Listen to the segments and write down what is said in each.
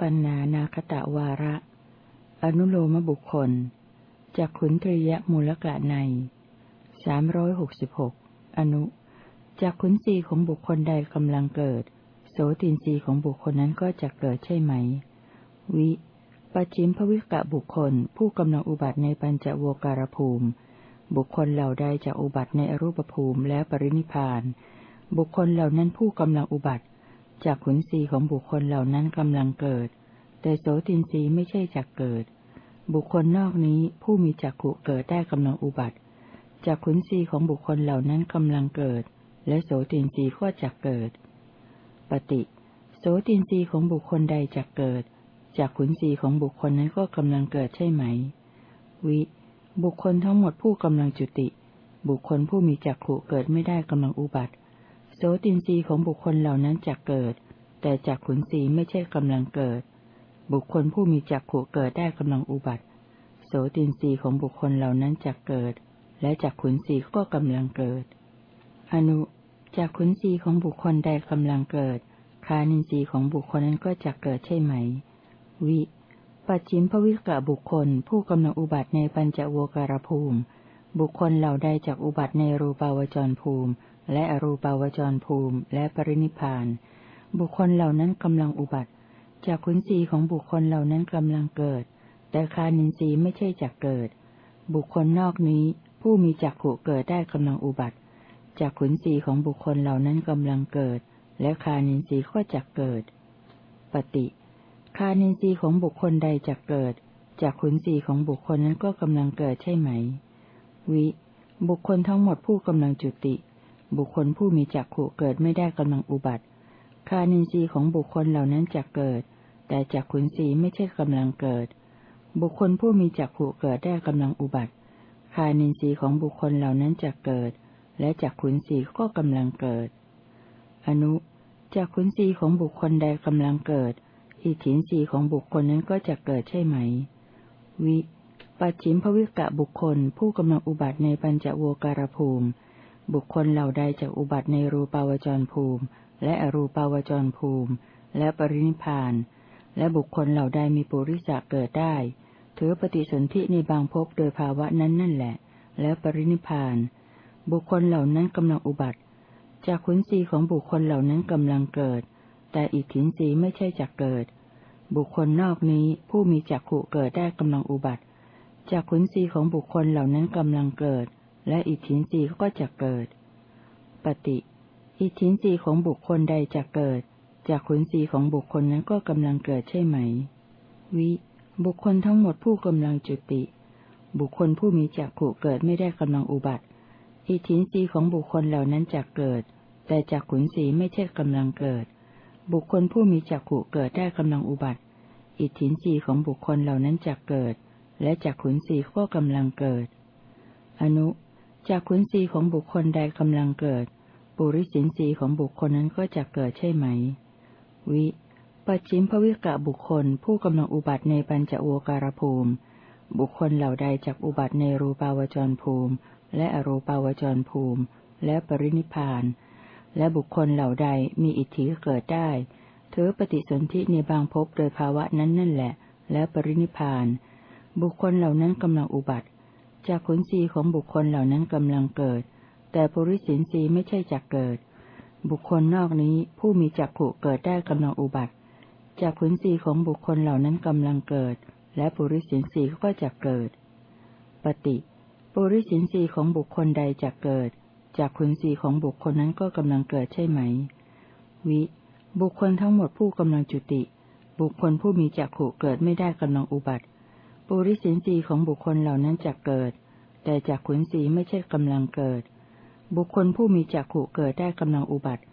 ปัจจุปันนานาคตะวาระ อนุโลมบุคคลจากขุนตรียมูลกะในสามร้อยหกสิบหกอนุจากขุนศีของบุคคลใดกำลังเกิด โสตินรีของบุคคลนั้นก็จะเกิดใช่ไหม วิปัจฉิมภวิกะบุคคล ผู้กำลังอุบัติในปัญจโวการภูมิ บุคคลเหล่าใดจะอุบัติในอรูปภูมิและปรินิพาน บุคคลเหล่านั้นผู้กำลังอุบัติ จากขุนศีของบุคคลเหล่านั้นกำลังเกิด แต่โสตินรีไม่ใช่จักเกิด บุคคลนอกนี้ผู้มีจักขุเกิดได้กำลังอุบัติจากขุนศีของบุคคลเหล่านั้นกำลังเกิด และโสตินรีก็จักเกิด ปฏิโสตินรีของบุคคลใดจักเกิด จากขุนศีของบุคคลนั้นก็กำลังเกิดใช่ไหม วิ บุคคลทั้งหมดผู้กำลังจุติ บุคคลผู้มีจักขุเกิดไม่ได้กำลังอุบัติ โสตินรีของบุคคลเหล่านั้นจักเกิด แต่จากขุนศีไม่ใช่กำลังเกิด บุคคลผู้มีจักขุเกิดได้กำลังอุบัติ โสตินรีของบุคคลเหล่านั้นจักเกิด และจากขุนศีก็กำลังเกิด อนุจากขุนศีของบุคคลใดกำลังเกิด คานินทรีย์ของบุคคลนั้นก็จะเกิดใช่ไหม วิปัจฉิมภวิกะบุคคล ผู้กำลังอุบัติในปัญจโวการภูมิ บุคคลเหล่าใดจากอุบัติในรูปาวจรภูมิ และอรูปาวจรภูมิและปรินิพาน บุคคลเหล่านั้นกำลังอุบัติจากขุนศีของบุคคลเหล่านั้นกำลังเกิด แต่คานินทรีย์ไม่ใช่จากเกิด บุคคลนอกนี้ผู้มีจักขุเกิดได้กำลังอุบัติจากขุนศีของบุคคลเหล่านั้นกำลังเกิด และคานินทรีย์ก็จักเกิด ปฏิคานินทรีย์ของบุคคลใดจะเกิด จากขุนศีของบุคคลนั้นก็กำลังเกิดใช่ไหม วิ บุคคลทั้งหมดผู้กำลังจุติ บุคคลผู้มีจักขุเกิดไม่ได้กำลังอุบัติ คานินทรีย์ของบุคคลเหล่านั้นจะเกิด แต่จากขุนศีไม่ใช่กำลังเกิด บุคคลผู้มีจักขุเกิดได้กำลังอุบัติ คานินทรีย์ของบุคคลเหล่านั้นจะเกิด และจากขุนศีก็กำลังเกิด อนุจากขุนศีของบุคคลใดกำลังเกิด อิทธินสีของบุคคลนั้นก็จะเกิดใช่ไหม วิปัจฉิมภวิกะบุคคลผู้กำลังอุบัติในปัญจโวการภูมิ บุคคลเหล่าใดจากอุบัติในรูปาวจรภูมิ และอรูปาวจรภูมิ และปรินิพาน และบุคคลเหล่าใดมีปุริสะเกิดได้ ถือปฏิสนธิในบางภพโดยภาวะนั้นนั่นแหละ แล้วปรินิพาน บุคคลเหล่านั้นกำลังอุบัติ จากขุนศีของบุคคลเหล่านั้นกำลังเกิด แต่อิทธินรีไม่ใช่จักเกิด บุคคลนอกนี้ผู้มีจักขุเกิดได้กำลังอุบัติ จากขุนศีของบุคคลเหล่านั้นกำลังเกิด และอิทธินรีก็จะเกิด ปฏิ อิทธินรีของบุคคลใดจะเกิด จากขุนศีของบุคคลนั้นก็กำลังเกิดใช่ไหม วิ บุคคลทั้งหมดผู้กำลังจุติ บุคคลผู้มีจักขุเกิดไม่ได้กำลังอุบัติ อิทธินรีของบุคคลเหล่านั้นจะเกิด แต่จากขุนศีไม่ใช่กำลังเกิด บุคคลผู้มีจักขุเกิดได้กำลังอุบัติ อิทธินรีของบุคคลเหล่านั้นจะเกิดและจักขุนสีก็กำลังเกิด อนุ จักขุนสีของบุคคลใดกำลังเกิด ปุริสินสีของบุคคลนั้นก็จะเกิดใช่ไหม วิปัจฉิมภวิกะบุคคลผู้กำลังอุบัติในปัญจโวการภูมิ บุคคลเหล่าใดจักอุบัติในรูปาวจรภูมิ และอรูปาวจรภูมิ และปรินิพาน และบุคคลเหล่าใดมีอิทธิเกิดได้ถือปฏิสนธิในบางภพโดยภาวะนั้นนั่นแหละ และปรินิพาน บุคคลเหล่านั้นกำลังอุบัติ จากขุนศีของบุคคลเหล่านั้นกำลังเกิด แต่ปุริสินศีไม่ใช่จักเกิด บุคคลนอกนี้ผู้มีจักขุเกิดได้กำลังอุบัติ จากขุนศีของบุคคลเหล่านั้นกำลังเกิด และปุริสินศีก็จะเกิด ปฏิปุริสินศีของบุคคลใดจะเกิด จากขุนศีของบุคคลนั้นก็กำลังเกิดใช่ไหม วิ บุคคลทั้งหมดผู้กำลังจุติ บุคคลผู้มีจักขุเกิดไม่ได้กำลังอุบัติ ปุริสินสีของบุคคลเหล่านั้นจะเกิด แต่จากขุนศีไม่ใช่กำลังเกิด บุคคลผู้มีจักขุเกิดได้กำลังอุบัติ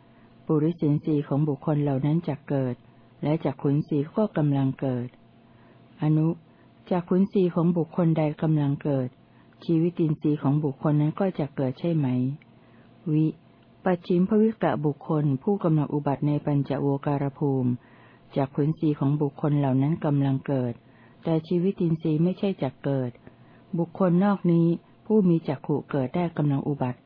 ปุริสินสีของบุคคลเหล่านั้นจะเกิด และจากขุนศีก็กำลังเกิด อนุจากขุนศีของบุคคลใดกำลังเกิด ชีวิตินทรีย์ของบุคคลนั้นก็จะเกิดใช่ไหม วิปัจฉิมภวิกะบุคคลผู้กำลังอุบัติในปัญจโวการภูมิ จากผลสีของบุคคลเหล่านั้นกำลังเกิด แต่ชีวิตินทรีย์ไม่ใช่จักเกิด บุคคลนอกนี้ผู้มีจักขุเกิดได้กำลังอุบัติ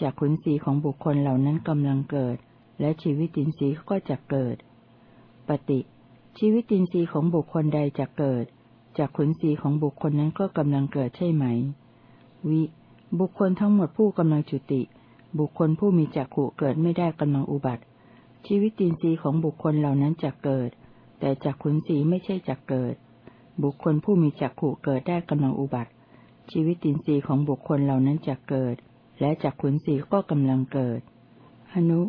จากผลสีของบุคคลเหล่านั้นกำลังเกิด และชีวิตินทรีย์ก็จะเกิด ปฏิชีวิตินทรีย์ของบุคคลใดจะเกิด จากขุนศีของบุคคลนั้นก็กำลังเกิดใช่ไหม วิ บุคคลทั้งหมดผู้กำลังจุติ บุคคลผู้มีจักขุเกิดไม่ได้กำลังอุบัติ ชีวิตินทรีย์ของบุคคลเหล่านั้นจะเกิด แต่จากขุนศีไม่ใช่จักเกิด บุคคลผู้มีจักขุเกิดได้กำลังอุบัติ ชีวิตินทรีย์ของบุคคลเหล่านั้นจะเกิด และจากขุนศีก็กำลังเกิด อนุ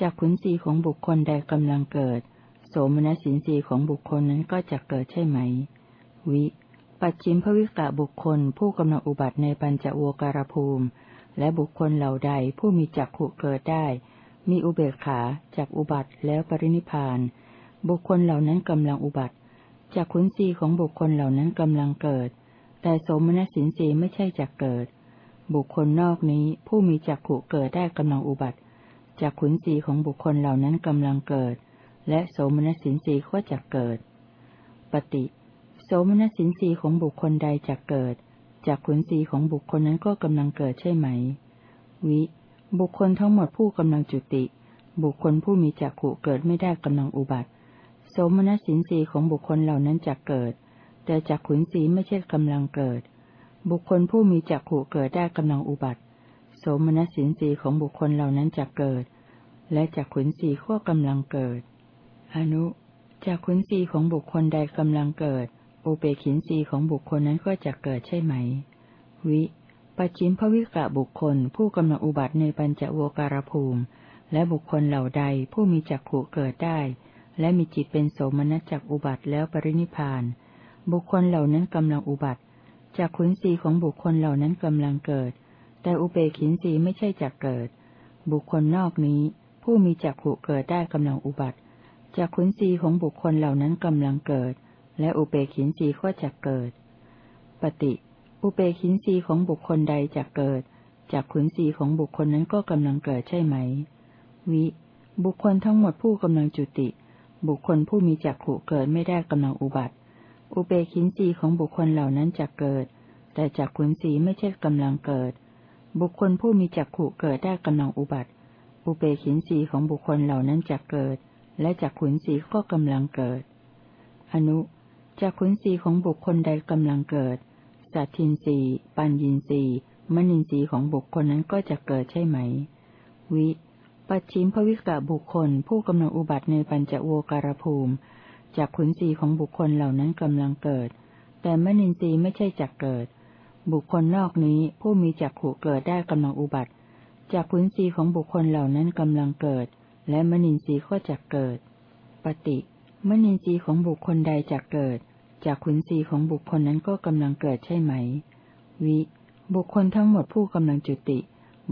จากขุนศีของบุคคลใดกำลังเกิด โสมนัสินสีของบุคคลนั้นก็จะเกิดใช่ไหม วิ ปัจฉิมภวิกะบุคคลผู้กำลังอุบัติในปัญจโวการภูมิ และบุคคลเหล่าใดผู้มีจักขุเกิดได้ มีอุเบกขาจากอุบัติแล้วปรินิพาน บุคคลเหล่านั้นกำลังอุบัติ จากขุนศีของบุคคลเหล่านั้นกำลังเกิด แต่โสมนัสินสีไม่ใช่จักเกิด บุคคลนอกนี้ผู้มีจักขุเกิดได้กำลังอุบัติจากขุนศีของบุคคลเหล่านั้นกำลังเกิด และโสมนัสินสีก็จะเกิด ปฏิโสมนัสินสีของบุคคลใดจะเกิดจากขุนสีของบุคคลนั้นก็กำลังเกิดใช่ไหม วิ บุคคลทั้งหมดผู้กำลังจุติ บุคคลผู้มีจักขุเกิดไม่ได้กำลังอุบัติ สมนัสินสีของบุคคลเหล่านั้นจะเกิด แต่จากขุนสีไม่ใช่กำลังเกิด บุคคลผู้มีจักขุเกิดได้กำลังอุบัติ โสมนัสินสีของบุคคลเหล่านั้นจะเกิด และจากขุนสีก็กำลังเกิด อนุจากขุนศีของบุคคลใดกำลังเกิด อุเบกินศีของบุคคลนั้นก็จะเกิดใช่ไหม วิปัจฉิมภวิกะบุคคล ผู้กำลังอุบัติในปัญจโวการภูมิ และบุคคลเหล่าใดผู้มีจักขุเกิดได้ และมีจิตเป็นโสมนัสจักอุบัติแล้วปรินิพาน บุคคลเหล่านั้นกำลังอุบัติจากขุนศีของบุคคลเหล่านั้นกำลังเกิด แต่อุเบกินศีไม่ใช่จักเกิด บุคคลนอกนี้ ผู้มีจักขุเกิดได้กำลังอุบัติจากขุนศีของบุคคลเหล่านั้นกำลังเกิด และอุเบกินศีก็จะเกิด ปฏิ อุเบกินศีของบุคคลใดจะเกิดจากขุนศีของบุคคลนั้นก็กำลังเกิดใช่ไหม วิ บุคคลทั้งหมดผู้กำลังจุติ บุคคลผู้มีจักขุเกิดไม่ได้กำลังอุบัติ อุเบกินศีของบุคคลเหล่านั้นจะเกิด แต่จากขุนศีไม่ใช่กำลังเกิด บุคคลผู้มีจักขุเกิดได้กำลังอุบัติ อุเบกินศีของบุคคลเหล่านั้นจะเกิด และจากขุนศีก็กำลังเกิด อนุจากขุนศีของบุคคลใดกำลังเกิด สัตทินรีปัญญินรีมณินรีของบุคคลนั้นก็จะเกิดใช่ไหม วิ ปัจฉิมภวิกะบุคคล ผู้กำลังอุบัติในปัญจโวการภูมิจากขุนศีของบุคคลเหล่านั้นกำลังเกิด แต่มณินทรีย์ไม่ใช่จักเกิด บุคคลนอกนี้ผู้มีจักขู่เกิดได้กำลังอุบัติจากขุนศีของบุคคลเหล่านั้นกำลังเกิด และมนินทรีย์ก็จะเกิด ปฏิมนินทรีย์ของบุคคลใดจะเกิด จากขุนศีของบุคคลนั้นก็กำลังเกิดใช่ไหม วิ บุคคลทั้งหมดผู้กำลังจุติ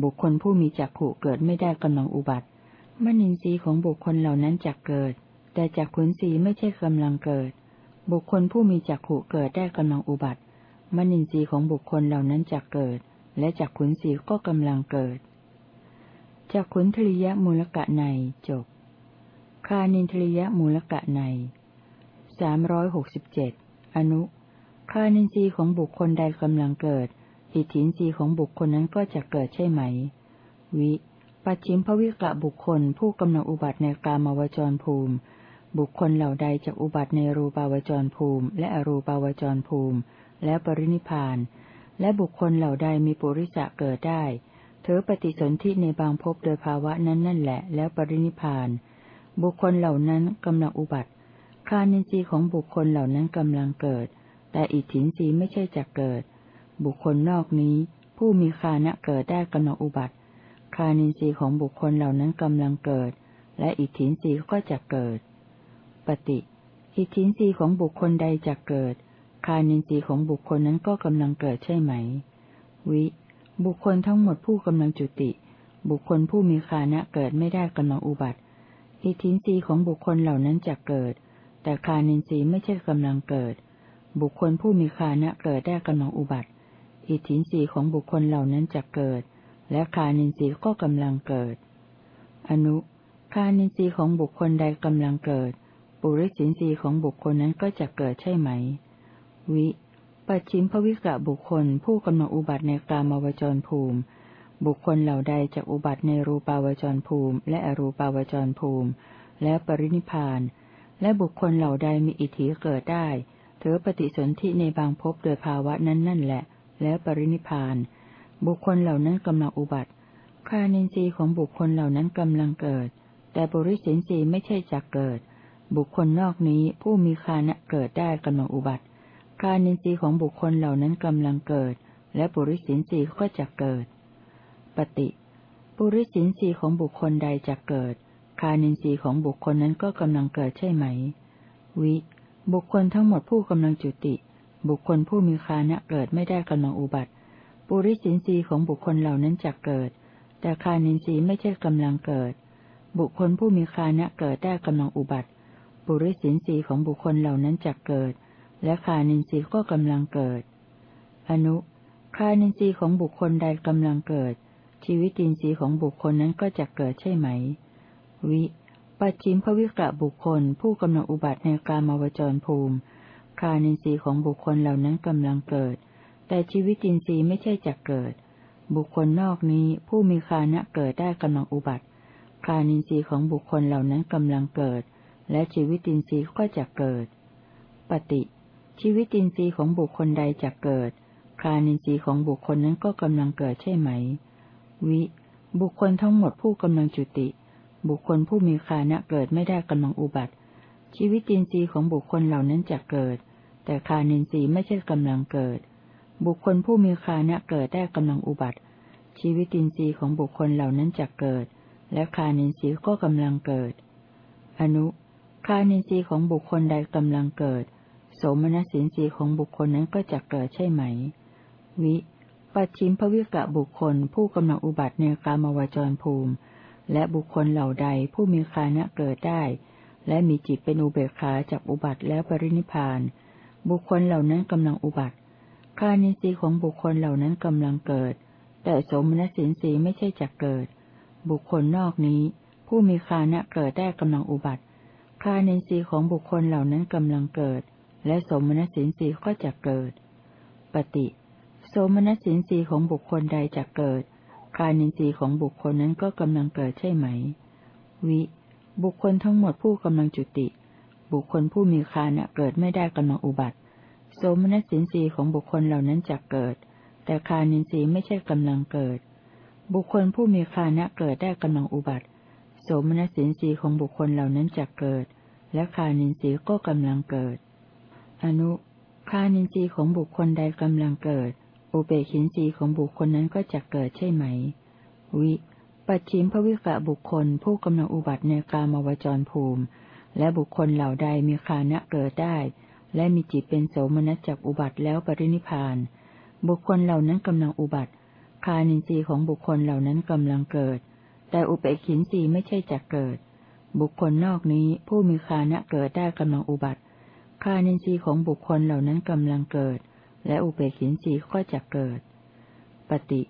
บุคคลผู้มีจักขุเกิดไม่ได้กำลังอุบัติ มนินทรีย์ของบุคคลเหล่านั้นจะเกิด แต่จากขุนศีไม่ใช่กำลังเกิด บุคคลผู้มีจักขุเกิดได้กำลังอุบัติ มนินทรีย์ของบุคคลเหล่านั้นจะเกิด และจากขุนศีก็กำลังเกิดจากขุนทริยมูลกะในจบ คานินทริยมูลกะในสามร้อยหกสิบเจ็ดอนุคานินทรีย์ของบุคคลใดกำลังเกิด อิทธินรีของบุคคลนั้นก็จะเกิดใช่ไหม วิ ปัจฉิมภวิกะบุคคลผู้กำลังอุบัติในกามาวจรภูมิ บุคคลเหล่าใดจะอุบัติในรูปาวจรภูมิ และอรูปาวจรภูมิ และปรินิพาน และบุคคลเหล่าใดมีปุริสะเกิดได้เธอปฏิสนธิในบางภพโดยภาวะนั้นนั่นแหละ แล้วปรินิพาน บุคคลเหล่านั้นกำลังอุบัติคานินทรีย์ของบุคคลเหล่านั้นกำลังเกิด แต่อิทธินทรีย์ไม่ใช่จะเกิด บุคคลนอกนี้ ผู้มีคานะเกิดได้กำลังอุบัติ คานินทรีย์ของบุคคลเหล่านั้นกำลังเกิด และอิทธินทรีย์ก็จะเกิด ปฏิอิทธินทรีย์ของบุคคลใดจะเกิด คานินทรีย์ของบุคคลนั้นก็กำลังเกิดใช่ไหม วิ บุคคลทั้งหมดผู้กำลังจุติ บุคคลผู้มีคานะเกิดไม่ได้กำลังอุบัติ อิทธินรีของบุคคลเหล่านั้นจะเกิด แต่คานินทรีย์ไม่ใช่กำลังเกิด บุคคลผู้มีคานะเกิดได้กำลังอุบัติ อิทธินรีของบุคคลเหล่านั้นจะเกิด และคานินทรีย์ก็กำลังเกิด อนุคานินทรีย์ของบุคคลใดกำลังเกิด ปุริสินทรีย์ของบุคคลนั้นก็จะเกิดใช่ไหม วิปัจฉิมภวิกะบุคคลผู้กำลังอุบัติในกามาวจรภูมิ บุคคลเหล่าใดจะอุบัติในรูปาวจรภูมิ และอรูปาวจรภูมิ และปรินิพาน และบุคคลเหล่าใดมีอิทธิเกิดได้ถือปฏิสนธิในบางภพโดยภาวะนั้นนั่นแหละ แล้วปรินิพาน บุคคลเหล่านั้นกำลังอุบัติ คานินทรีย์ของบุคคลเหล่านั้นกำลังเกิด แต่บริสินทรีย์ไม่ใช่จักเกิด บุคคลนอกนี้ผู้มีคานะเกิดได้กำลังอุบัติ คานินทรีย์ของบุคคลเหล่านั้นกำลังเกิด และบริสินทรีย์ก็จะเกิด ปฏิปุริสินทรีย์ของบุคคลใดจะเกิด คานินทรีย์ของบุคคลนั้นก็กำลังเกิดใช่ไหม วิ บุคคลทั้งหมดผู้กำลังจุติ บุคคลผู้มีคานะเกิดไม่ได้กำลังอุบัติ ปุริสินทรีย์ของบุคคลเหล่านั้นจะเกิด แต่คานินทรีย์ไม่ใช่กำลังเกิด บุคคลผู้มีคานะเกิดได้กำลังอุบัติ ปุริสินทรีย์ของบุคคลเหล่านั้นจะเกิด และคานินทรีย์ก็กำลังเกิด อนุคานินทรีย์ของบุคคลใดกำลังเกิด ชีวิตินทรีย์ของบุคคลนั้นก็จะเกิดใช่ไหม วิปัจฉิมภวิกะบุคคลผู้กำลังอุบัติในกามวจรภูมิ คานินทรีย์ของบุคคลเหล่านั้นกำลังเกิด แต่ชีวิตินทรีย์ไม่ใช่จะเกิด บุคคลนอกนี้ผู้มีคานะเกิดได้กำลังอุบัติคานินทรีย์ของบุคคลเหล่านั้นกำลังเกิด และชีวิตินทรีย์ก็จะเกิด ปฏิ ชีวิตินทรีย์ของบุคคลใดจะเกิด คานินทรีย์ของบุคคลนั้นก็กำลังเกิดใช่ไหม วิ บุคคลทั้งหมดผู้กำลังจุติ บุคคลผู้มีคานะเกิดไม่ได้กำลังอุบัติ ชีวิตินทรีย์ของบุคคลเหล่านั้นจะเกิด แต่คานินทรีย์ไม่ใช่กำลังเกิด บุคคลผู้มีคานะเกิดได้กำลังอุบัติ ชีวิตินทรีย์ของบุคคลเหล่านั้นจะเกิด และคานินทรีย์ก็กำลังเกิด อนุคานินทรีย์ของบุคคลใดกำลังเกิด โสมนัสินทรีย์ของบุคคลนั้นก็จะเกิดใช่ไหม วิปัจฉิมภวิกะบุคคลผู้กำลังอุบัติในกามวจรภูมิ และบุคคลเหล่าใดผู้มีคานะเกิดได้ และมีจิตเป็นอุเบกขาจากอุบัติแล้วปรินิพาน บุคคลเหล่านั้นกำลังอุบัติคานิสีของบุคคลเหล่านั้นกำลังเกิด แต่สมณสินสีไม่ใช่จักเกิด บุคคลนอกนี้ ผู้มีคานะเกิดได้กำลังอุบัติคานิสีของบุคคลเหล่านั้นกำลังเกิด และสมณสินสีก็จะเกิด ปฏิโสมนัสสินสีของบุคคลใดจะเกิด คานินทรีย์ของบุคคลนั้นก็กำลังเกิดใช่ไหม วิ บุคคลทั้งหมดผู้กำลังจุติ บุคคลผู้มีคานะเกิดไม่ได้กำลังอุบัติ โสมนัสสินสีของบุคคลเหล่านั้นจะเกิด แต่คานินทรีไม่ใช่กำลังเกิด บุคคลผู้มีคานะเกิดได้กำลังอุบัติ โสมนัสสินสีของบุคคลเหล่านั้นจะเกิด และคานินทรีก็กำลังเกิด อนุคานินทรีย์ของบุคคลใดกำลังเกิด อุเบกินสีของบุคคลนั้นก็จะเกิดใช่ไหม วิ ปัจฉิมภวิกะบุคคลผู้กำลังอุบัติในกามวจรภูมิ และบุคคลเหล่าใดมีคานะเกิดได้ และมีจิตเป็นโสมนัสจากอุบัติแล้วปรินิพาน บุคคลเหล่านั้นกำลังอุบัติ คานินทรีย์ของบุคคลเหล่านั้นกำลังเกิด แต่อุเบกินสีไม่ใช่จะเกิด บุคคลนอกนี้ผู้มีคานะเกิดได้กำลังอุบัติ คานินทรีย์ของบุคคลเหล่านั้นกำลังเกิด และอุเบกินสีก็จะเกิด ปฏิ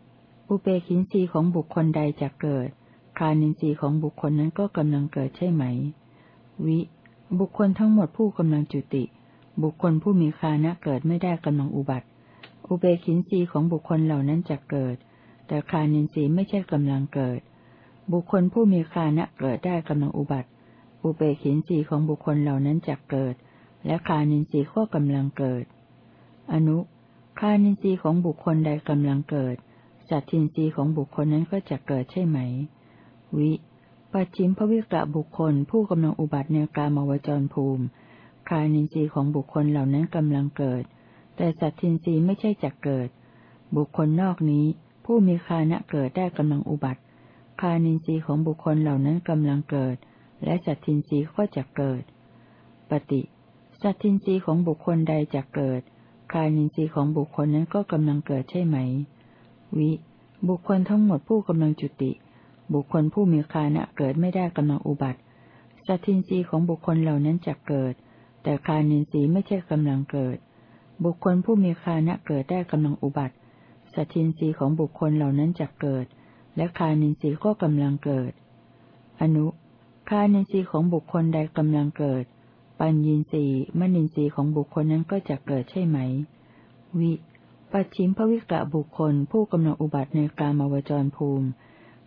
อุเบกินสีของบุคคลใดจะเกิด คานินทรีย์ของบุคคลนั้นก็กำลังเกิดใช่ไหม วิ บุคคลทั้งหมดผู้กำลังจุติ บุคคลผู้มีคานะเกิดไม่ได้กำลังอุบัติ อุเบกินสีของบุคคลเหล่านั้นจะเกิด แต่คานินทรีย์ไม่ใช่กำลังเกิด บุคคลผู้มีคานะเกิดได้กำลังอุบัติ อุเบกินสีของบุคคลเหล่านั้นจะเกิด และคานินทรีย์ก็กำลังเกิด อนุ คานินทรีย์ของบุคคลใดกำลังเกิด สัตทินรีของบุคคลนั้นก็จะเกิดใช่ไหม วิ ปัจฉิมภวิกะบุคคลผู้กำลังอุบัติในกามวจรภูมิ คานินทรีย์ของบุคคลเหล่านั้นกำลังเกิด แต่สัตทินรีไม่ใช่จะเกิด บุคคลนอกนี้ ผู้มีคานะเกิดได้กำลังอุบัติ คานินทรีย์ของบุคคลเหล่านั้นกำลังเกิด และสัตทินรีก็จะเกิด ปฏิสัตทินรีของบุคคลใดจะเกิด คานินทรีย์ของบุคคลนั้นก็กำลังเกิดใช่ไหม วิ บุคคลทั้งหมดผู้กำลังจุติ บุคคลผู้มีคานะเกิดไม่ได้กำลังอุบัติ สัตทินรีของบุคคลเหล่านั้นจะเกิด แต่คานินรีไม่ใช่กำลังเกิด บุคคลผู้มีคานะเกิดได้กำลังอุบัติ สัตทินรีของบุคคลเหล่านั้นจะเกิด และคานินรีก็กำลังเกิด อนุคานินทรีย์ของบุคคลใดกำลังเกิด ปัญญีสีมณินทรีย์ของบุคคลนั้นก็จะเกิดใช่ไหม วิ ปัจฉิมภวิกะบุคคลผู้กำลังอุบัติในกามาวจรภูมิ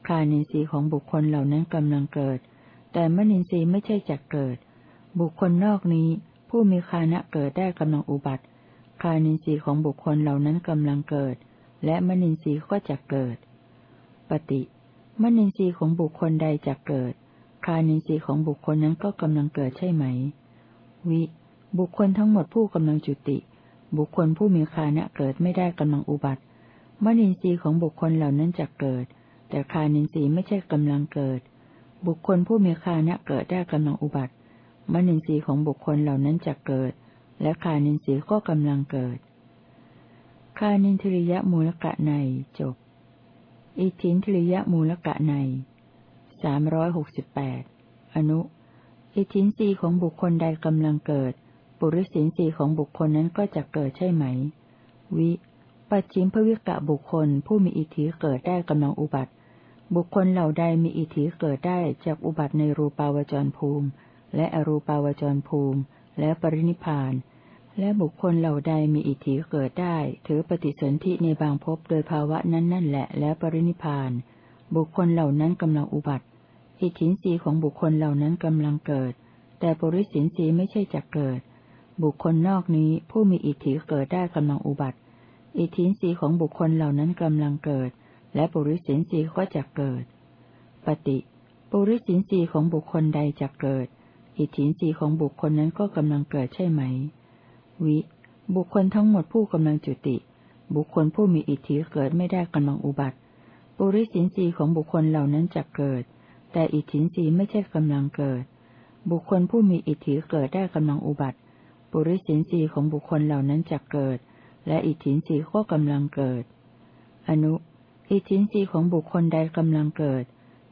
คานินทรีย์ของบุคคลเหล่านั้นกำลังเกิด แต่มณินทรีย์ไม่ใช่จะเกิด บุคคลนอกนี้ ผู้มีคานะเกิดได้กำลังอุบัติคานินทรีย์ของบุคคลเหล่านั้นกำลังเกิด และมนินทรีย์ก็จะเกิด ปฏิมนินทรีย์ของบุคคลใดจะเกิด คานินทรีย์ของบุคคลนั้นก็กำลังเกิดใช่ไหม วิ บุคคลทั้งหมดผู้กำลังจุติ บุคคลผู้มีคานะเกิดไม่ได้กำลังอุบัติ มนินทรีย์ของบุคคลเหล่านั้นจะเกิด แต่คานินทรีย์ไม่ใช่กำลังเกิด บุคคลผู้มีคานะเกิดได้กำลังอุบัติ มนินทรีย์ของบุคคลเหล่านั้นจะเกิด และคานินทรีย์ก็กำลังเกิด คานินทริยมูลกะในจบ อิทินทริยมูลกะในสามร้อยหกสิบแปดอนุ อิทินรีของบุคคลใดกำลังเกิด ปุริสินรีของบุคคลนั้นก็จะเกิดใช่ไหม วิ ปัจฉิมภวิกะบุคคลผู้มีอิทธิเกิดได้กำลังอุบัติ บุคคลเหล่าใดมีอิทธิเกิดได้จากอุบัติในรูปาวจรภูมิ และอรูปาวจรภูมิ และปรินิพาน และบุคคลเหล่าใดมีอิทธิเกิดได้ ถือปฏิสนธิในบางภพโดยภาวะนั้นนั่นแหละ แล้วปรินิพาน บุคคลเหล่านั้นกำลังอุบัติ อิทธินรีของบุคคลเหล่านั้นกำลังเกิด แต่ปุริสินรีไม่ใช่จะเกิด บุคคลนอกนี้ผู้มีอิทธิเกิดได้กำลังอุบัติ อิทธินีของบุคคลเหล่านั้นกำลังเกิด และปุริสินรีก็จะเกิด ปฏิปุริสินรีของบุคคลใดจะเกิด อิทธินีของบุคคลนั้นก็กำลังเกิดใช่ไหม วิ บุคคลทั้งหมดผู้กำลังจุติ บุคคลผู้มีอิทธิเกิดไม่ได้กำลังอุบัติ ปุริสินสีของบุคคลเหล่านั้นจะเกิด แต่อิทธินสีไม่ใช่กำลังเกิด บุคคลผู้มีอิทธิเกิดได้กำลังอุบัติ ปุริสินสีของบุคคลเหล่านั้นจะเกิด และอิทธินสีก็กำลังเกิด อนุ อิทธินสีของบุคคลใดกำลังเกิด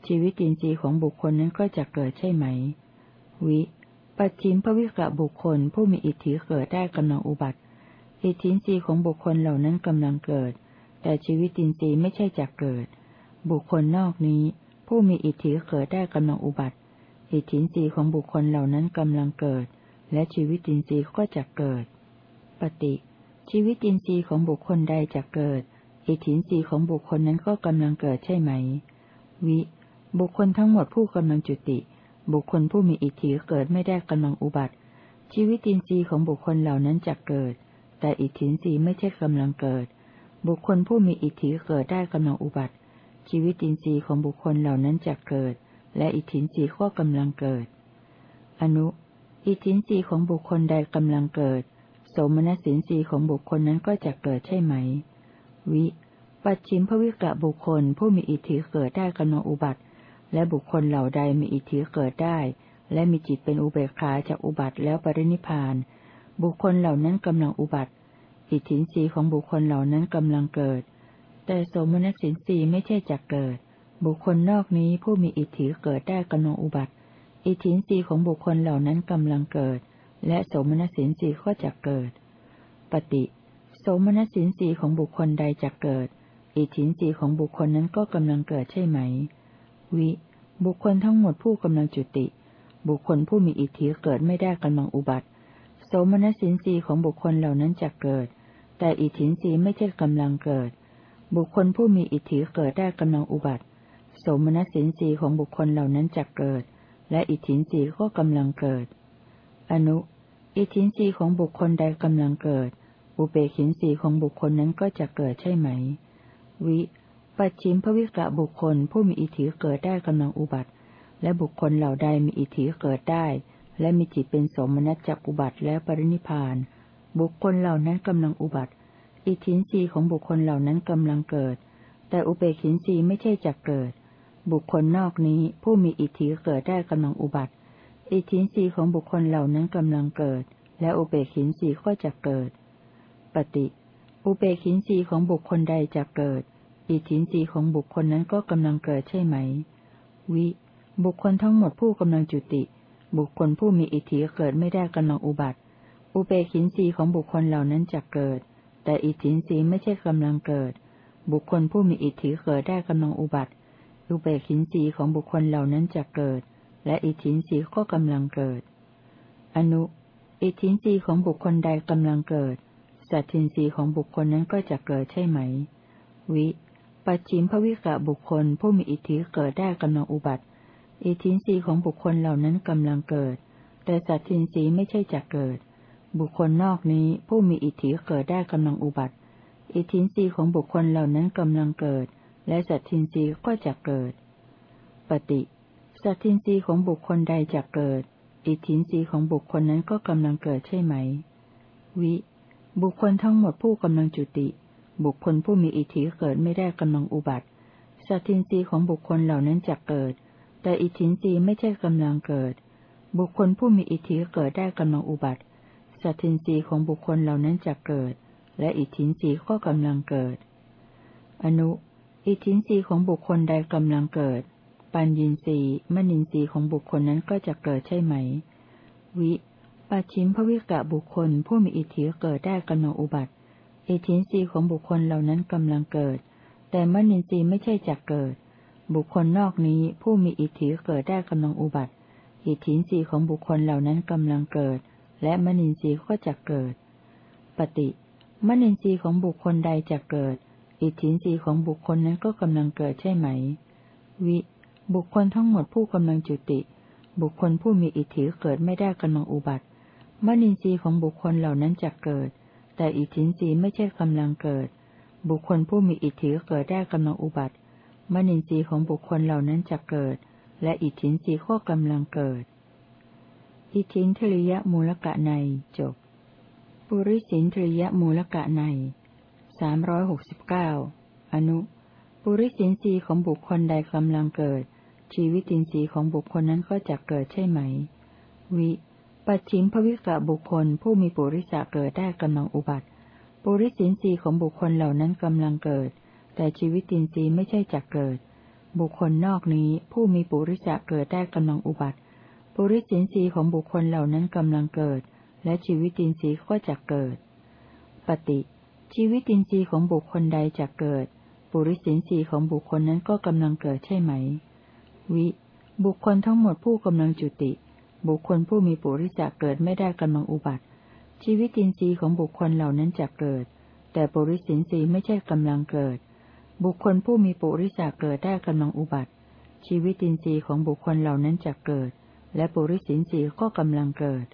ชีวิตินทรีย์ของบุคคลนั้นก็จะเกิดใช่ไหม วิ ปัจฉิมภวิกะบุคคลผู้มีอิทธิเกิดได้กำลังอุบัติ อิทธินรีของบุคคลเหล่านั้นกำลังเกิด แต่ชีวิตินทรีย์ไม่ใช่จักเกิด บุคคลนอกนี้ ผู้มีอิทธิเกิดได้กำลังอุบัติ อิทธินรีของบุคคลเหล่านั้นกำลังเกิด และชีวิตินทรีย์ก็จะเกิด ปฏิ ชีวิตินทรีย์ของบุคคลใดจะเกิด อิทธินทรีของบุคคลนั้นก็กำลังเกิดใช่ไหม วิ บุคคลทั้งหมดผู้กำลังจุติ บุคคลผู้มีอิทธิเกิดไม่ได้กำลังอุบัติ ชีวิตินทรีย์ของบุคคลเหล่านั้นจะเกิด แต่อิทธินทรีย์ไม่ใช่กำลังเกิด บุคคลผู้มีอิทธิเกิดได้กำลังอุบัติ ชีวิตินทรีย์ของบุคคลเหล่านั้นจะเกิด และอิทธินทรีย์ก็กำลังเกิด อนุ อิทินทรีของบุคคลใดกำลังเกิด โสมณสินทรีของบุคคลนั้นก็จะเกิดใช่ไหม วิ ปัจฉิมภวิกะบุคคลผู้มีอิทธิเกิดได้กำลังอุบัติ และบุคคลเหล่าใดมีอิทธิเกิดได้ และมีจิตเป็นอุเบกขาจากอุบัติแล้วปรินิพาน บุคคลเหล่านั้นกำลังอุบัติ อิทธินรีของบุคคลเหล่านั้นกำลังเกิด แต่โสมณสินสีไม่ใช่จักเกิด บุคคลนอกนี้ผู้มีอิทธิเกิดได้กำลังอุบัติ อิทธินรีของบุคคลเหล่านั้นกำลังเกิด และสมณสินสีก็จะเกิด ปฏิสมณสินสีของบุคคลใดจะเกิด อิทธินรีของบุคคลนั้นก็กำลังเกิดใช่ไหม วิ บุคคลทั้งหมดผู้กำลังจุติ บุคคลผู้มีอิทธิเกิดไม่ได้กำลังอุบัติ โสมนสินสีของบุคคลเหล่านั้นจะเกิด แต่อิทธินสีไม่ใช่กำลังเกิด บุคคลผู้มีอิทธิเกิดได้กำลังอุบัติ โสมนสินสีของบุคคลเหล่านั้นจะเกิด และอิทินสีก็กำลังเกิด อนุ อิทินสีของบุคคลใดกำลังเกิด อุเบกินสีของบุคคลนั้นก็จะเกิดใช่ไหม วิ ปัจฉิมภวิกะบุคคลผู้มีอิทธิเกิดได้กำลังอุบัติ และบุคคลเหล่าใดมีอิทธิเกิดได้ และมีจิตเป็นสมณจักอุบัติแล้วปรินิพาน บุคคลเหล่านั้นกำลังอุบัติ อิทธินรีของบุคคลเหล่านั้นกำลังเกิด แต่อุเบกินรีไม่ใช่จักเกิด บุคคลนอกนี้ผู้มีอิทธิเกิดได้กำลังอุบัติ อิทธินีของบุคคลเหล่านั้นกำลังเกิด และอุเบกินรีก็จะเกิด ปฏิ อุเบกินรีของบุคคลใดจะเกิด อิทธินีของบุคคลนั้นก็กำลังเกิดใช่ไหม วิ บุคคลทั้งหมดผู้กำลังจุติ บุคคลผู้มีอิทธิเกิดไม่ได้กำลังอุบัติ อุเบกินรีของบุคคลเหล่านั้นจะเกิด แต่อิทธินีไม่ใช่กำลังเกิด บุคคลผู้มีอิทธิเกิดได้กำลังอุบัติ อุเบกินรีของบุคคลเหล่านั้นจะเกิด และอิทินรีก็กำลังเกิด อนุ อิทินรีของบุคคลใดกำลังเกิด สัตทินรีของบุคคลนั้นก็จะเกิดใช่ไหม วิปัจฉิมภวิกะบุคคลผู้มีอิทธิเกิดได้กำลังอุบัติ อิทินรีของบุคคลเหล่านั้นกำลังเกิด แต่สัตทินรีไม่ใช่จักเกิด บุคคลนอกนี้ผู้มีอิทธิเกิดได้กำลังอุบัติ อิทินรีของบุคคลเหล่านั้นกำลังเกิด และสัตทินรีก็จะเกิด ปฏิสัตทินรีของบุคคลใดจะเกิด อิทธินรีของบุคคลนั้นก็กำลังเกิดใช่ไหม วิ บุคคลทั้งหมดผู้กำลังจุติ บุคคลผู้มีอิทธิเกิดไม่ได้กำลังอุบัติ สัตทินรีของบุคคลเหล่านั้นจะเกิด แต่อิทธินรีไม่ใช่กำลังเกิด บุคคลผู้มีอิทธิเกิดได้กำลังอุบัติ สัตทินรีของบุคคลเหล่านั้นจะเกิด และอิทธินรีก็กำลังเกิด อนุ อิทินรีของบุคคลใดกำลังเกิด ปัญญินรีมณินรีของบุคคลนั้นก็จะเกิดใช่ไหม วิปัจฉิมภวิกะบุคคล ผู้มีอิทธิเกิดได้กำลังอุบัติ อิทินรีของบุคคลเหล่านั้นกำลังเกิด แต่มณินรีไม่ใช่จักเกิด บุคคลนอกนี้ผู้มีอิทธิเกิดได้กำลังอุบัติ อิทินรีของบุคคลเหล่านั้นกำลังเกิด และมณินรีก็จะเกิด ปฏิมณินรีของบุคคลใดจะเกิด อิทธินรีของบุคคลนั้นก็กำลังเกิดใช่ไหม วิ บุคคลทั้งหมดผู้กำลังจุติ บุคคลผู้มีอิทธิเกิดไม่ได้กำลังอุบัติมนินทรีย์ของบุคคลเหล่านั้นจะเกิด แต่อิทธินรีไม่ใช่กำลังเกิด บุคคลผู้มีอิทธิเกิดได้กำลังอุบัติมนินทรีย์ของบุคคลเหล่านั้นจะเกิด และอิทธินรีย์ก็กำลังเกิด อิทธินทริยมูลกะในจบ ปุริสินทริยมูลกะใน สามร้อยหกสิบเก้าอนุ ปุริสินทรีของบุคคลใดกำลังเกิด ชีวิตินทรีของบุคคลนั้นก็จะเกิดใช่ไหม วิ ปัจฉิมภวิกะบุคคลผู้มีปุริสะเกิดได้กำลังอุบัติ ปุริสินทรีของบุคคลเหล่านั้นกำลังเกิด แต่ชีวิตินทรีไม่ใช่จักเกิด บุคคลนอกนี้ผู้มีปุริสะเกิดได้กำลังอุบัติ ปุริสินทรีของบุคคลเหล่านั้นกำลังเกิด และชีวิตินทรีก็จะเกิด ปฏิ ชีวิตินทรีย์ของบุคคลใดจะเกิด ปุริสินทรีย์ของบุคคลนั้นก็กำลังเกิดใช่ไหม วิ บุคคลทั้งหมดผู้กำลังจุติ บุคคลผู้มีปุริจักเกิดไม่ได้กำลังอุบัติ ชีวิตินทรีย์ของบุคคลเหล่านั้นจะเกิด แต่ปุริสินทรีย์ไม่ใช่กำลังเกิด บุคคลผู้มีปุริจักเกิดได้กำลังอุบัติ ชีวิตินทรีย์ของบุคคลเหล่านั้นจะเกิด และปุริสินทรีย์ก็กำลังเกิด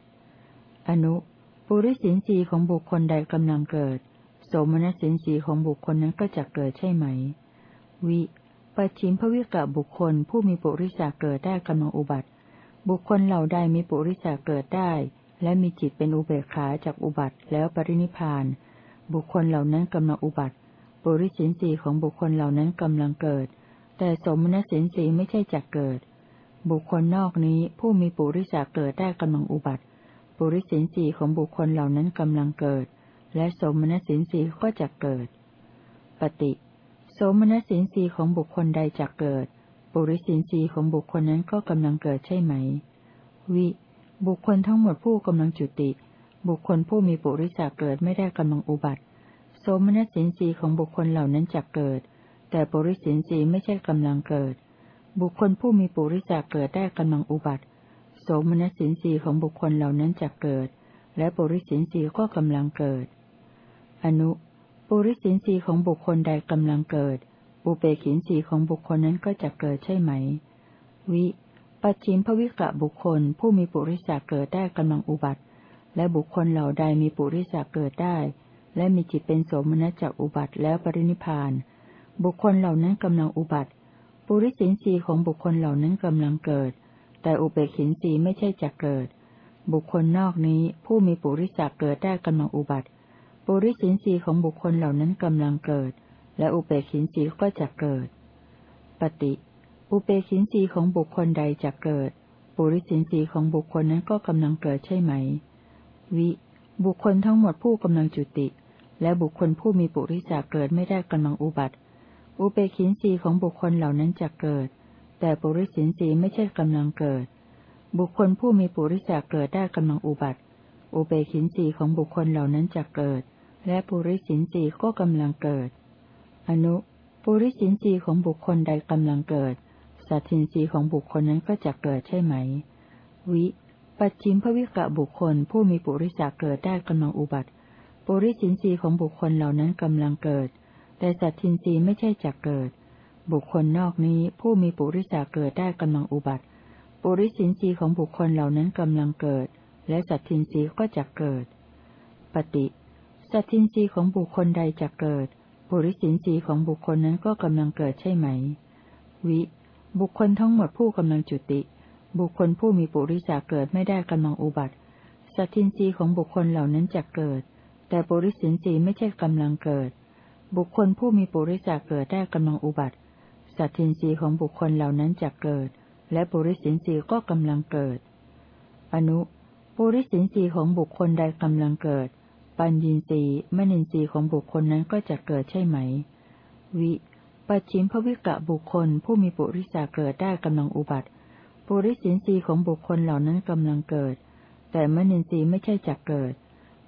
อนุ ปุริสินทรีย์ของบุคคลใดกำลังเกิด สมนัสินทรีของบุคคลนั้นก็จะเกิดใช่ไหม วิปัจฉิมภวิกะบุคคลผู้มีปุริจักเกิดได้กำลังอุบัติ บุคคลเหล่าใดมีปุริสาเกิดได้ และมีจิตเป็นอุเบกขาจากอุบัติแล้วปรินิพาน บุคคลเหล่านั้นกำลังอุบัติ ปุริสินสีของบุคคลเหล่านั้นกำลังเกิด แต่สมณสินสีไม่ใช่จักเกิด บุคคลนอกนี้ผู้มีปุริสาเกิดได้กำลังอุบัติ ปุริสินสีของบุคคลเหล่านั้นกำลังเกิด และสมณสินสีก็จะเกิด ปฏิ สมณสินสีของบุคคลใดจะเกิด ปุริสินสีของบุคคลนั้นก็กำลังเกิดใช่ไหม วิ บุคคลทั้งหมดผู้กำลังจุติ บุคคลผู้มีปุริสาเกิดไม่ได้กำลังอุบัติ โสมนัสินสีของบุคคลเหล่านั้นจะเกิด แต่ปุริสินสีไม่ใช่กำลังเกิด บุคคลผู้มีปุริสาเกิดได้กำลังอุบัติ โสมนัสสินสีของบุคคลเหล่านั้นจะเกิด และปุริสินสีก็กำลังเกิด อนุ ปุริสินสีของบุคคลใดกำลังเกิด อุเบกินสีของบุคคลนั้นก็จะเกิดใช่ไหม วิ ปัจฉิมภวิกะบุคคล ผู้มีปุริสาเกิดได้กำลังอุบัติ และบุคคลเหล่าใดมีปุริสาเกิดได้ และมีจิตเป็นโสมนัสจากอุบัติแล้วปรินิพานบุคคลเหล่านั้นกำลังอุบัติ ปุริสินสีของบุคคลเหล่านั้นกำลังเกิด แต่อุเบกินสีไม่ใช่จะเกิด บุคคลนอกนี้ผู้มีปุริสาเกิดได้กำลังอุบัติ ปุริสินสีของบุคคลเหล่านั้นกำลังเกิด และอุเบกินสีก็จะเกิด ปฏิ อุเบกินสีของบุคคลใดจะเกิด ปุริสินสีของบุคคลนั้นก็กำลังเกิดใช่ไหม วิ บุคคลทั้งหมดผู้กำลังจุติ และบุคคลผู้มีปุริสาเกิดไม่ได้กำลังอุบัติ อุเบกินสีของบุคคลเหล่านั้นจะเกิด แต่ปุริสินสีไม่ใช่กำลังเกิด บุคคลผู้มีปุริสาเกิดได้กำลังอุบัติอุเบกินสีของบุคคลเหล่านั้นจะเกิด และปุริสินสีก็กำลังเกิด อนุ ปุริสินสีของบุคคลใดกำลังเกิด สัตทินรีของบุคคลนั้นก็จะเกิดใช่ไหม วิ ปัจจิมภวิกะบุคคลผู้มีปุริสาเกิดได้กำลังอุบัติ ปุริสินสีของบุคคลเหล่านั้นกำลังเกิด แต่สัตทินรีไม่ใช่จะเกิด บุคคลนอกนี้ผู้มีปุริสาเกิดได้กำลังอุบัติ ปุริสินสีของบุคคลเหล่านั้นกำลังเกิด และสัตทินรีก็จะเกิด ปฏิ สัตทินรีของบุคคลใดจะเกิด ปุริสินสีของบุคคลนั้นก็กำลังเกิดใช่ไหม วิ บุคคลทั้งหมดผู้กำลังจุติ บุคคลผู้มีปุริสาเกิดไม่ได้กำลังอุบัติ สัตทินรีของบุคคลเหล่านั้นจะเกิด แต่ปุริสินสีไม่ใช่กำลังเกิด บุคคลผู้มีปุริสาเกิดได้กำลังอุบัติ สัตทินรีของบุคคลเหล่านั้นจะเกิด และปุริสินสีก็กำลังเกิด อนุปุริสินสีของบุคคลใดกำลังเกิด ปัญญินสีมณินสีของบุคคลนั้นก็จะเกิดใช่ไหม วิ ปัจฉิมภวิกะบุคคลผู้มีปุริสาเกิดได้กำลังอุบัติ ปุริสินสีของบุคคลเหล่านั้นกำลังเกิด แต่มณินสีไม่ใช่จักเกิด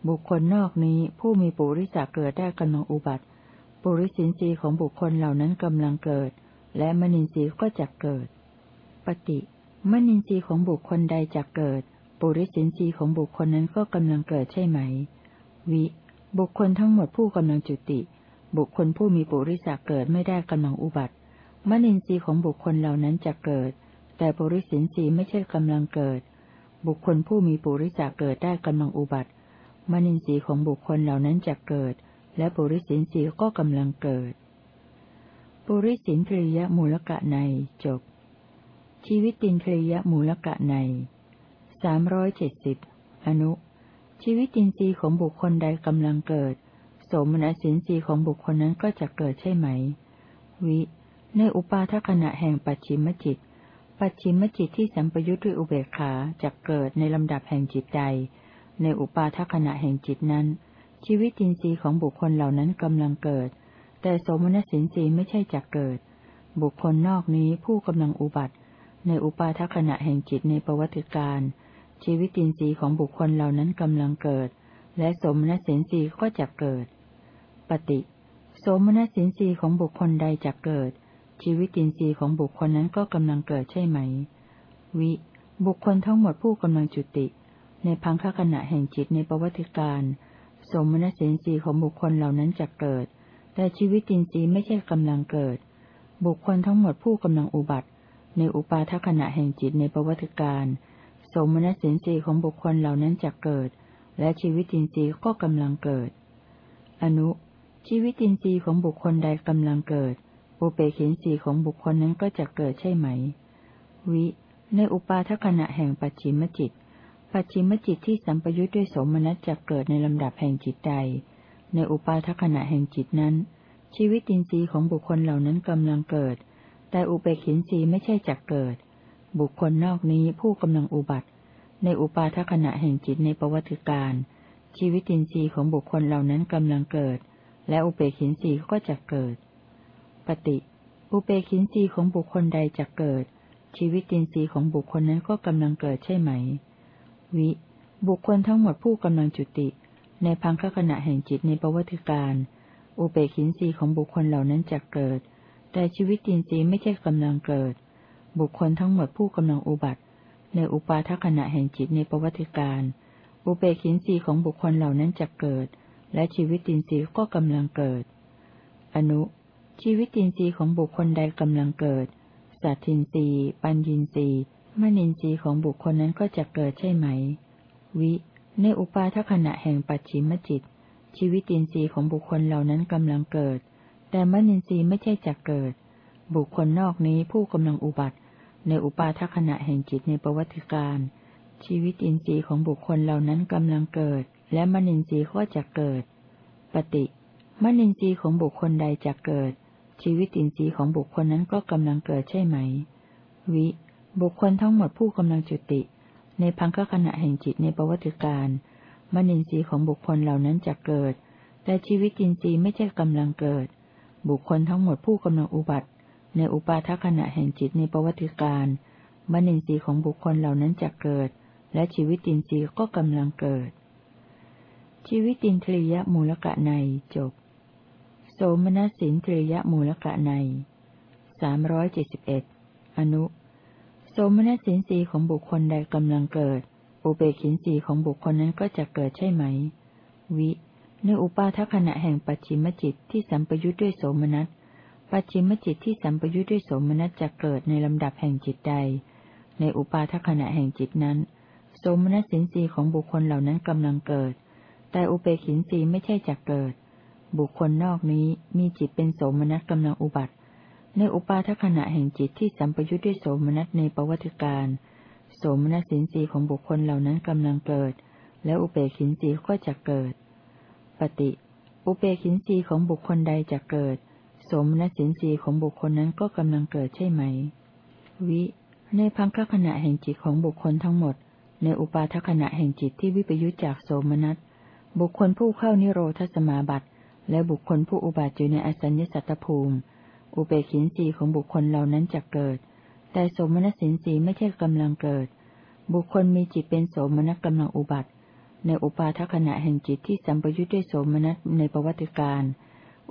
บุคคลนอกนี้ผู้มีปุริสาเกิดได้กำลังอุบัติ ปุริสินสีของบุคคลเหล่านั้นกำลังเกิด และมณินสีก็จะเกิด ปฏิมนินทรีย์ของบุคคลใดจะเกิด ปุริสินทรีย์ของบุคคลนั้นก็กำลังเกิดใช่ไหม วิ บุคคลทั้งหมดผู้กำลังจุติ บุคคลผู้มีปุริสักเกิดไม่ได้กำลังอุบัติมนินทรีย์ของบุคคลเหล่านั้นจะเกิด แต่ปุริสินทรีย์ไม่ใช่กำลังเกิด บุคคลผู้มีปุริสักเกิดได้กำลังอุบัติมนินทรีย์ของบุคคลเหล่านั้นจะเกิด และปุริสินทรีย์ก็กำลังเกิด ปุริสินทรียมูลกะในจบ ชีวิตินทรียมูลกะในสามร้อยเจ็ดสิบอนุ ชีวิตินทรีย์ของบุคคลใดกำลังเกิด โสมนัสินทรีย์ของบุคคลนั้นก็จะเกิดใช่ไหม วิ ในอุปาทขณะแห่งปัจฉิมจิต ปัจฉิมจิตที่สัมปยุทธ์ด้วยอุเบกขาจะเกิดในลำดับแห่งจิตใด ในอุปาทขณะแห่งจิตนั้น ชีวิตินทรีย์ของบุคคลเหล่านั้นกำลังเกิด แต่โสมนัสินทรีย์ไม่ใช่จะเกิด บุคคลนอกนี้ผู้กำลังอุบัติ ในอุปาทขณะแห่งจิตในประวัติการ ชีวิตินทรีย์ของบุคคลเหล่านั้นกำลังเกิด และสมณสินทรีย์ก็จะเกิด ปฏิสมณสินทรีย์ของบุคคลใดจะเกิด ชีวิตินทรีย์ของบุคคลนั้นก็กำลังเกิดใช่ไหม วิ บุคคลทั้งหมดผู้กำลังจุติ ในพังคขณะแห่งจิตในประวัติการ สมณสินทรีย์ของบุคคลเหล่านั้นจะเกิด แต่ชีวิตินทรีย์ไม่ใช่กำลังเกิด บุคคลทั้งหมดผู้กำลังอุบัติ ในอุปาทขณะแห่งจิตในประวัติการ สมณสินทรีย์ของบุคคลเหล่านั้นจะเกิด และชีวิตินทรีย์ก็กำลังเกิด อนุ ชีวิตินทรีย์ของบุคคลใดกำลังเกิด อุเปขินทรีย์ของบุคคลนั้นก็จะเกิดใช่ไหม วิ ในอุปาทขณะแห่งปัจฉิมจิต ปัจฉิมจิตที่สัมปยุทธ์ด้วยสมณัตจะเกิดในลำดับแห่งจิตใด ในอุปาทขณะแห่งจิตนั้น ชีวิตินทรีย์ของบุคคลเหล่านั้นกำลังเกิด แต่อุเบกินสีไม่ใช่จักเกิด บุคคลนอกนี้ผู้กำลังอุบัติ ในอุปาทขณะแห่งจิตในประวัติการ ชีวิตินทรีย์ของบุคคลเหล่านั้นกำลังเกิด และอุเบกินสีก็จะเกิด ปฏิอุเบกินสีของบุคคลใดจะเกิด ชีวิตินทรีย์ของบุคคลนั้นก็กำลังเกิดใช่ไหม วิ บุคคลทั้งหมดผู้กำลังจุติ ในพังคขณะแห่งจิตในประวัติการอุเบกินสีของบุคคลเหล่านั้นจะเกิด แต่ชีวิตตินทรีย์ไม่ใช่กำลังเกิด บุคคลทั้งหมดผู้กำลังอุบัติ ในอุปาทขณะแห่งจิตในประวัติการ อุเบกินทรีของบุคคลเหล่านั้นจะเกิด และชีวิตตินทรีย์ก็กำลังเกิด อนุ ชีวิตตินทรีย์ของบุคคลใดกำลังเกิด สัตทินทรีย์ ปัญญินทรีย์มณินทรีย์ของบุคคลนั้นก็จะเกิดใช่ไหม วิ ในอุปาทขณะแห่งปัจฉิมจิต ชีวิตินทรีย์ของบุคคลเหล่านั้นกำลังเกิด แต่มนินทรีย์ไม่ใช่จักเกิด บุคคลนอกนี้ผู้กำลังอุบัติ ในอุปาทขณะแห่งจิตในประวัติการ ชีวิตอินทรีย์ของบุคคลเหล่านั้นกำลังเกิด และมนินทรีย์ก็จะเกิด ปฏิมนินทรีย์ของบุคคลใดจะเกิด ชีวิตอินทรีย์ของบุคคลนั้นก็กำลังเกิดใช่ไหม วิ บุคคลทั้งหมดผู้กำลังจุติ ในพังคขณะแห่งจิตในประวัติการมนินทรีย์ของบุคคลเหล่านั้นจะเกิด แต่ชีวิตอินทรีย์ไม่ใช่กำลังเกิด บุคคลทั้งหมดผู้กำลังอุบัติ ในอุปาทขณะแห่งจิตในประวัติการมนินทรีย์ของบุคคลเหล่านั้นจะเกิด และชีวิตินทรีย์ก็กำลังเกิด ชีวิตินทรียมูลกะในจบ โสมนัสินทรียมูลกะในสามร้อยเจ็ดสิบเอ็ดอนุ โสมนัสินทรีย์ของบุคคลใดกำลังเกิด อุเบกินทรีย์ของบุคคลนั้นก็จะเกิดใช่ไหม วิ ในอุปาทขณะแห่งปัจฉิมจิตที่สัมปยุทธ์ด้วยโสมนัส ปัจฉิมจิตที่สัมปยุทธ์ด้วยโสมนัสจะเกิดในลำดับแห่งจิตใด ในอุปาทขณะแห่งจิตนั้นโสมนัสสินสีของบุคคลเหล่านั้นกำลังเกิด แต่อุเบกินสีไม่ใช่จักเกิด บุคคลนอกนี้มีจิตเป็นโสมนัสกำลังอุบัติ ในอุปาทขณะแห่งจิตที่สัมปยุทธ์ด้วยโสมนัสในปวัติการโสมนัสสินสีของบุคคลเหล่านั้นกำลังเกิด และอุเบกินสีก็จะเกิด ปฏิ อุเบกินสีของบุคคลใดจะเกิด โสมนัสสินสีของบุคคลนั้นก็กำลังเกิดใช่ไหม วิ ในพังคขณะแห่งจิตของบุคคลทั้งหมด ในอุปาทขณะแห่งจิตที่วิปยุจจากโสมนัส บุคคลผู้เข้านิโรธสมาบัติ และบุคคลผู้อุบัติอยู่ในอสัญญสัตตภูมิ อุเบกินสีของบุคคลเหล่านั้นจะเกิด แต่โสมนัสสินสีไม่ใช่กำลังเกิด บุคคลมีจิตเป็นโสมนัสกำลังอุบัติ ในอุปาทขณะแห่งจิตที่สัมปยุทธ์ด้วยโสมนัสในประวัติการ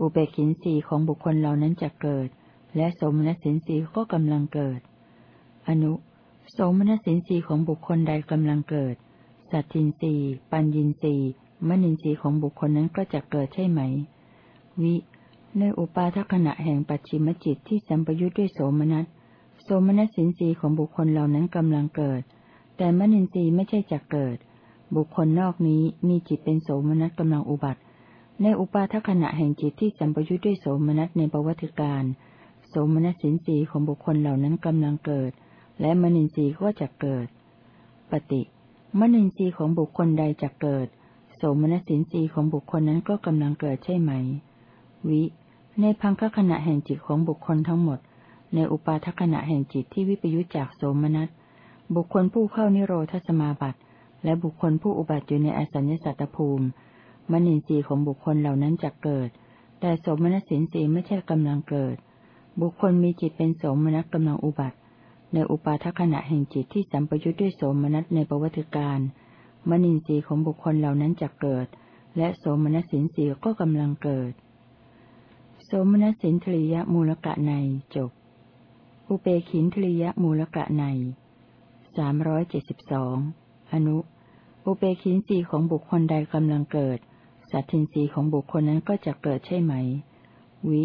อุเบกินสีของบุคคลเหล่านั้นจะเกิด และสมณสินสีก็กำลังเกิด อนุ สมณสินสีของบุคคลใดกำลังเกิด สัตทินสีปัญญินสีมณินสีของบุคคลนั้นก็จะเกิดใช่ไหม วิ ในอุปาทขณะแห่งปัจฉิมจิตที่สัมปยุทธ์ด้วยโสมนัส โสมนัสสินสีของบุคคลเหล่านั้นกำลังเกิด แต่มณินทรีย์ไม่ใช่จะเกิด บุคคลนอกนี้มีจิตเป็นโสมนัสกำลังอุบัติ ในอุปาทขณะแห่งจิตที่สัมปยุทธ์ด้วยโสมนัสในประวัติการ โสมนัสสินสีของบุคคลเหล่านั้นกำลังเกิด และมนินทรีย์ก็จะเกิด ปฏิมนินทรีย์ของบุคคลใดจะเกิด โสมนัสสินสีของบุคคลนั้นก็กำลังเกิดใช่ไหม วิ ในพังคขณะแห่งจิตของบุคคลทั้งหมด ในอุปาทขณะแห่งจิตที่วิปยุจจากโสมนัส บุคคลผู้เข้านิโรธสมาบัติ และบุคคลผู้อุบัติอยู่ในอสัญญสัตตภูมิ มนินทรีย์ของบุคคลเหล่านั้นจะเกิด แต่สมณสินทรีย์ไม่ใช่กำลังเกิด บุคคลมีจิตเป็นสมณกำลังอุบัติ ในอุปาทขณะแห่งจิตที่สัมปยุทธ์ด้วยโสมนัสในประวัติการมนินทรีย์ของบุคคลเหล่านั้นจะเกิด และโสมนสินทรีย์ก็กำลังเกิด โสมนสินทรียมูลกะในจบ อุเปขินทรียมูลกะในสามร้อยเจ็ดสิบสองอนุ อุเปขินสีของบุคคลใดกำลังเกิด สัตทินรีของบุคคลนั้นก็จะเกิดใช่ไหม วิ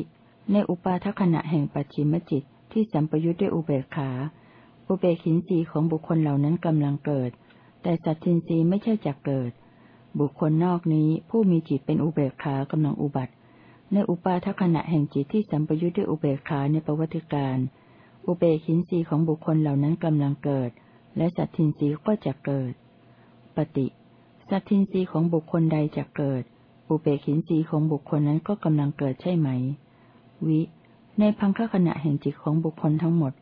ในอุปาทขณะแห่งปัจฉิมจิตที่สัมปยุทธ์ด้วยอุเบกขา อุเบกินรีของบุคคลเหล่านั้นกำลังเกิด แต่สัตทินรีไม่ใช่จะเกิด บุคคลนอกนี้ผู้มีจิตเป็นอุเบกขากำลังอุบัติ ในอุปาทขณะแห่งจิตที่สัมปยุทธ์ด้วยอุเบกขาในประวัติการอุเบกินรีของบุคคลเหล่านั้นกำลังเกิด และสัตทินรีก็จะเกิด ปฏิ สัตทินรีของบุคคลใดจะเกิด อุเบกินสีของบุคคลนั้นก็กำลังเกิดใช่ไหม วิ ในพังคขณะแห่งจิตของบุคคลทั้งหมด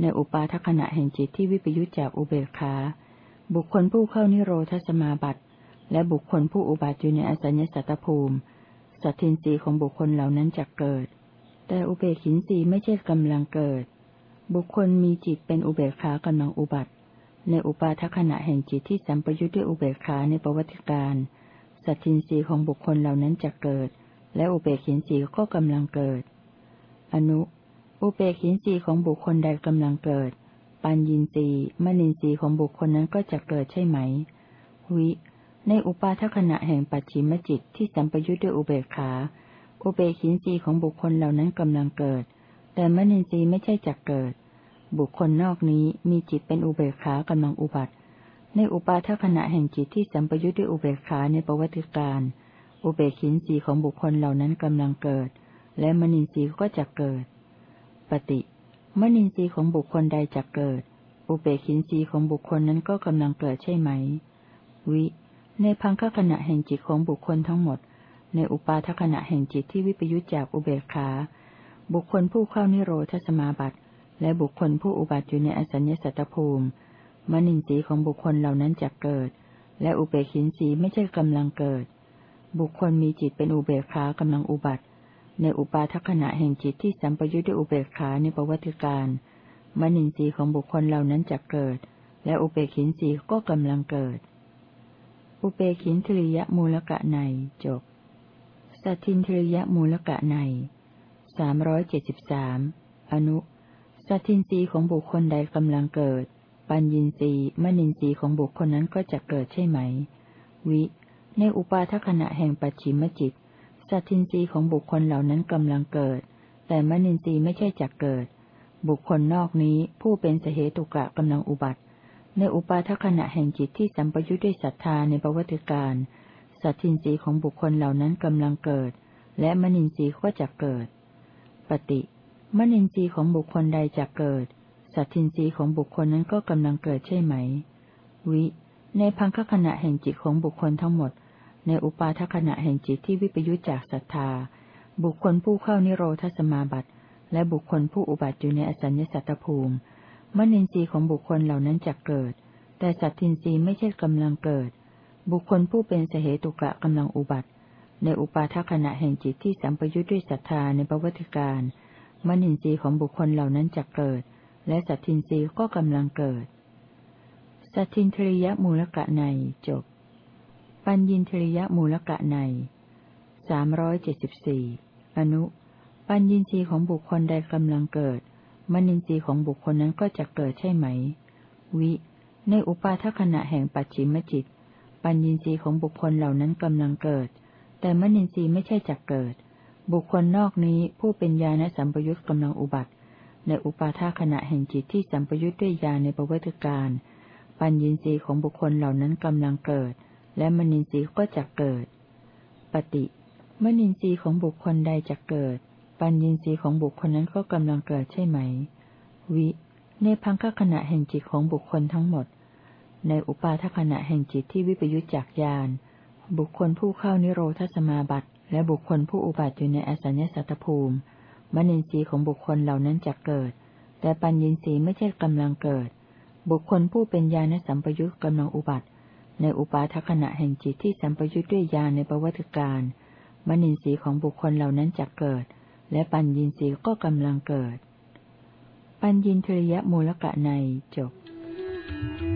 ในอุปาทขณะแห่งจิตที่วิปยุจจากอุเบกขา บุคคลผู้เข้านิโรธสมาบัติ และบุคคลผู้อุบัติอยู่ในอสัญญสัตตภูมิ สัตทินรีของบุคคลเหล่านั้นจะเกิด แต่อุเบกินสีไม่ใช่กำลังเกิด บุคคลมีจิตเป็นอุเบกขากำลังอุบัติ ในอุปาทขณะแห่งจิตที่สัมปยุทธ์ด้วยอุเบกขาในประวัติการ สัตทินรีของบุคคลเหล่านั้นจะเกิด และอุเบกินรีก็กำลังเกิด อนุ อุเบกินรีของบุคคลใดกำลังเกิด ปัญญินรีมณินรีของบุคคลนั้นก็จะเกิดใช่ไหม วิ ในอุปาทขณะแห่งปัจฉิมจิตที่สัมปยุทธ์ด้วยอุเบกขา อุเบกินรีของบุคคลเหล่านั้นกำลังเกิด แต่มณินรีไม่ใช่จักเกิด บุคคลนอกนี้มีจิตเป็นอุเบกขากำลังอุบัติ ในอุปาทขณะแห่งจิตที่สัมปยุทธ์ด้วยอุเบกขาในประวัติการ อุเบกินสีของบุคคลเหล่านั้นกำลังเกิด และมณินทรีย์ก็จะเกิด ปฏิมณินทรีย์ของบุคคลใดจะเกิด อุเบกินสีของบุคคลนั้นก็กำลังเกิดใช่ไหม วิ ในพังคขณะแห่งจิตของบุคคลทั้งหมด ในอุปาทขณะแห่งจิตที่วิปยุจจากอุเบกขา บุคคลผู้เข้านิโรธสมาบัติ และบุคคลผู้อุบัติอยู่ในอสัญญสัตตภูมิ มนินทรีย์ของบุคคลเหล่านั้นจะเกิด และอุเบกินทรีย์ไม่ใช่กำลังเกิด บุคคลมีจิตเป็นอุเบกขากำลังอุบัติ ในอุปาทขณะแห่งจิตที่สัมปยุทธ์ด้วยอุเบกขาในประวัติการมนินทรีย์ของบุคคลเหล่านั้นจะเกิด และอุเบกินทรีย์ก็กำลังเกิด อุเบกินทริยมูลกะในจบสัตินทริยมูลกะในสามร้อยเจ็ดสิบสามอนุสัตินทรีย์ของบุคคลใดกำลังเกิด ปัญญินรีมณินรีของบุคคลนั้นก็จะเกิดใช่ไหม วิ ในอุปาทขณะแห่งปัจฉิมจิต สัตทินรีของบุคคลเหล่านั้นกำลังเกิด แต่มณินรีไม่ใช่จักเกิด บุคคลนอกนี้ผู้เป็นสเหตุกะกำลังอุบัติ ในอุปาทขณะแห่งจิตที่สัมปยุทธ์ด้วยศรัทธาในประวัติการสัตทินรีของบุคคลเหล่านั้นกำลังเกิด และมนินรีก็จะเกิด ปฏิมนินทรีย์ของบุคคลใดจะเกิด สัตทินรีของบุคคลนั้นก็กำลังเกิดใช่ไหม วิ ในพังคขณะแห่งจิตของบุคคลทั้งหมด ในอุปาทขณะแห่งจิตที่วิปยุจจากศรัทธา บุคคลผู้เข้านิโรธสมาบัติ และบุคคลผู้อุบัติอยู่ในอสัญญสัตตภูมิ มนินทรีย์ของบุคคลเหล่านั้นจะเกิด แต่สัตทินรีไม่ใช่กำลังเกิด บุคคลผู้เป็นสเหตุกะกำลังอุบัติ ในอุปาทขณะแห่งจิตที่สัมปยุทธ์ด้วยศรัทธาในประวัติการมนินทรีย์ของบุคคลเหล่านั้นจะเกิด แและสัตทินรีก็กำลังเกิด สัตทินทริยมูลกะในจบ ปัญญินทริยมูลกะในสามร้อยเจ็ดสิบสี่อนุ ปัญญินทรีย์ของบุคคลใดกำลังเกิด มนินทรีย์ของบุคคลนั้นก็จะเกิดใช่ไหม วิ ในอุปาทขณะแห่งปัจฉิมจิต ปัญญินทรีย์ของบุคคลเหล่านั้นกำลังเกิด แต่มนินทรีย์ไม่ใช่จักเกิด บุคคลนอกนี้ผู้เป็นญาณสัมปยุตกำลังอุบัติ ในอุปาทาขณะแห่งจิตที่สัมปยุตด้วยญาในประวัติการ ปัญญินทรีย์ของบุคคลเหล่านั้นกำลังเกิด และมณินทรีย์ก็จะเกิด ปฏิมณินทรีย์ของบุคคลใดจะเกิด ปัญญินทรีย์ของบุคคลนั้นก็กำลังเกิดใช่ไหม วิ ในพังคขณะแห่งจิตของบุคคลทั้งหมด ในอุปาทขณะแห่งจิตที่วิปยุจจากญาณบุคคลผู้เข้านิโรธสมาบัติ และบุคคลผู้อุบัติอยู่ในอสัญญสัตตภูมิ มนินทรีย์ของบุคคลเหล่านั้นจะเกิด แต่ปัญญินทรีย์ไม่ใช่กำลังเกิด บุคคลผู้เป็นญาณสัมปยุตกำลังอุบัติ ในอุปาทขณะแห่งจิตที่สัมปยุตด้วยญาณในประวัติการมนินทรีย์ของบุคคลเหล่านั้นจะเกิด และปัญญินทรีย์ก็กำลังเกิด ปัญญินทริยมูลกะในจบ Thank you.